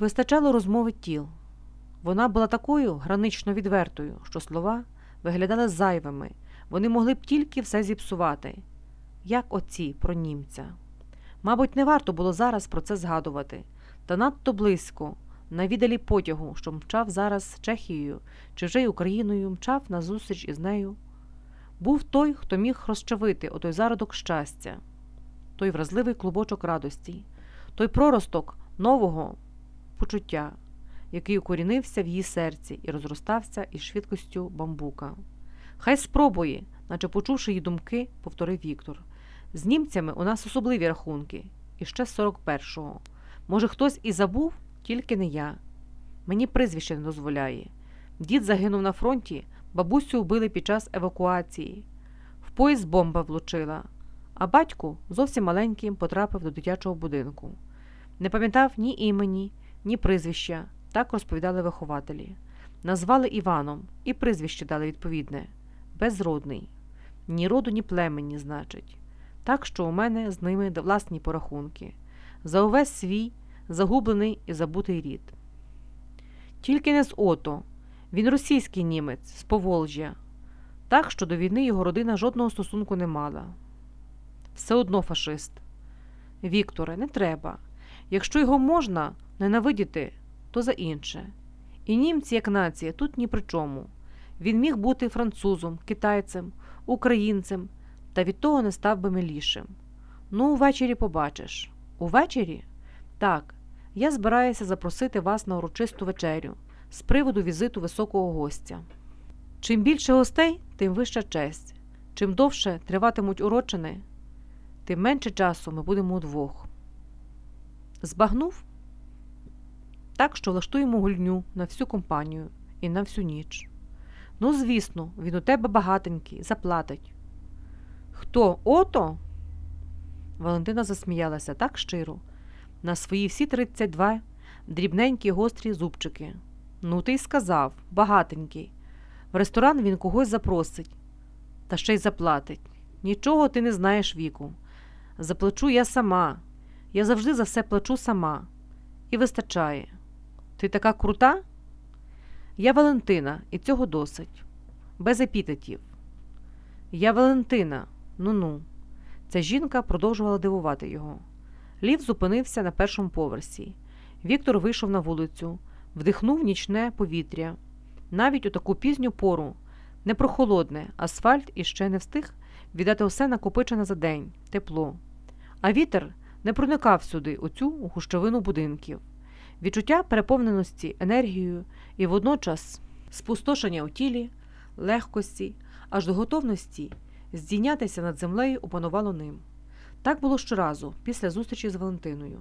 Вистачало розмови тіл. Вона була такою гранично відвертою, що слова виглядали зайвими, вони могли б тільки все зіпсувати, як оці про німця. Мабуть, не варто було зараз про це згадувати, та надто близько, на віддалі потягу, що мчав зараз Чехією чи вже й Україною, мчав на зустріч із нею. Був той, хто міг розчавити отой зародок щастя, той вразливий клубочок радості, той проросток нового почуття, який укорінився в її серці і розростався із швидкостю бамбука. Хай спробує, наче почувши її думки, повторив Віктор. З німцями у нас особливі рахунки, і ще з 41-го. Може, хтось і забув, тільки не я. Мені прізвище не дозволяє. Дід загинув на фронті, бабусю вбили під час евакуації. В поїзд бомба влучила, а батько зовсім маленьким потрапив до дитячого будинку. Не пам'ятав ні імені, ні прізвища, так розповідали вихователі. Назвали Іваном і прізвище дали відповідне безродний. Ні роду, ні племені, значить. Так що у мене з ними власні порахунки. За увесь свій загублений і забутий рід. Тільки не з ото. Він російський німець з Поволжя. Так що до війни його родина жодного стосунку не мала. Все одно фашист. Вікторе, не треба. Якщо його можна ненавидіти, то за інше. І німці, як нація, тут ні при чому. Він міг бути французом, китайцем, українцем, та від того не став би милішим. Ну, увечері побачиш. Увечері? Так, я збираюся запросити вас на урочисту вечерю з приводу візиту високого гостя. Чим більше гостей, тим вища честь. Чим довше триватимуть урочини, тим менше часу ми будемо удвох. Збагнув? Так що влаштуємо гульню на всю компанію і на всю ніч. Ну, звісно, він у тебе багатенький, заплатить. Хто ото? Валентина засміялася так щиро, на свої всі 32 дрібненькі гострі зубчики. Ну, ти й сказав, багатенький. В ресторан він когось запросить, та ще й заплатить. Нічого ти не знаєш віку. Заплачу я сама. Я завжди за все плачу сама. І вистачає. Ти така крута? Я Валентина, і цього досить. Без епітетів. Я Валентина, ну ну. Ця жінка продовжувала дивувати його. Лів зупинився на першому поверсі. Віктор вийшов на вулицю, вдихнув нічне повітря. Навіть у таку пізню пору, не прохолодне, асфальт іще не встиг віддати усе накопичене за день, тепло. А вітер не проникав сюди, у цю гущовину будинків. Відчуття переповненості енергією і водночас спустошення у тілі, легкості, аж до готовності здійнятися над землею опанувало ним. Так було щоразу, після зустрічі з Валентиною,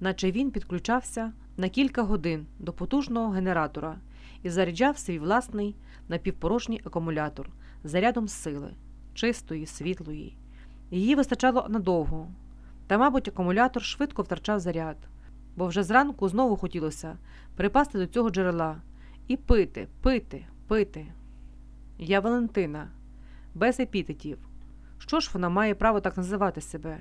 наче він підключався на кілька годин до потужного генератора і заряджав свій власний напівпорожній акумулятор зарядом сили, чистої, світлої. Її вистачало надовго, та, мабуть, акумулятор швидко втрачав заряд, бо вже зранку знову хотілося припасти до цього джерела і пити, пити, пити. Я Валентина, без епітетів. Що ж вона має право так називати себе?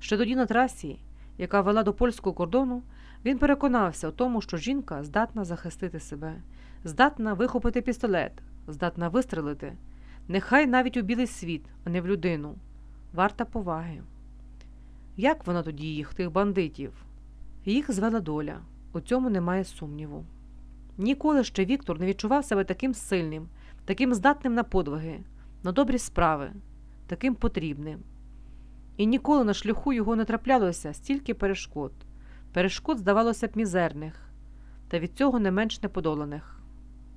Ще тоді на трасі, яка вела до польського кордону, він переконався у тому, що жінка здатна захистити себе, здатна вихопити пістолет, здатна вистрелити, нехай навіть у білий світ, а не в людину. Варта поваги. Як вона тоді їх, тих бандитів? Їх звела доля, у цьому немає сумніву. Ніколи ще Віктор не відчував себе таким сильним, таким здатним на подвиги, на добрі справи, таким потрібним. І ніколи на шляху його не траплялося стільки перешкод. Перешкод, здавалося б, мізерних, та від цього не менш неподоланих.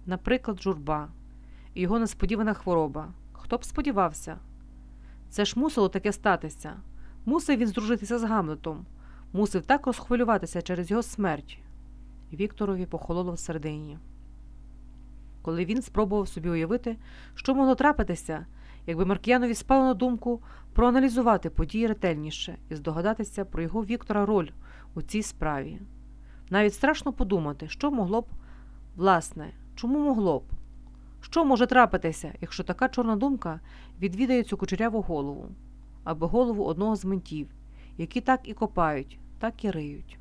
Наприклад, журба і його несподівана хвороба. Хто б сподівався? Це ж мусило таке статися. Мусив він здружитися з Гамлетом, мусив так розхвилюватися через його смерть. Вікторові похололо всередині. Коли він спробував собі уявити, що могло трапитися, якби Марк'янові спало на думку проаналізувати події ретельніше і здогадатися про його Віктора роль у цій справі. Навіть страшно подумати, що могло б, власне, чому могло б? Що може трапитися, якщо така чорна думка відвідає цю кучеряву голову або голову одного з ментів, які так і копають, так і риють.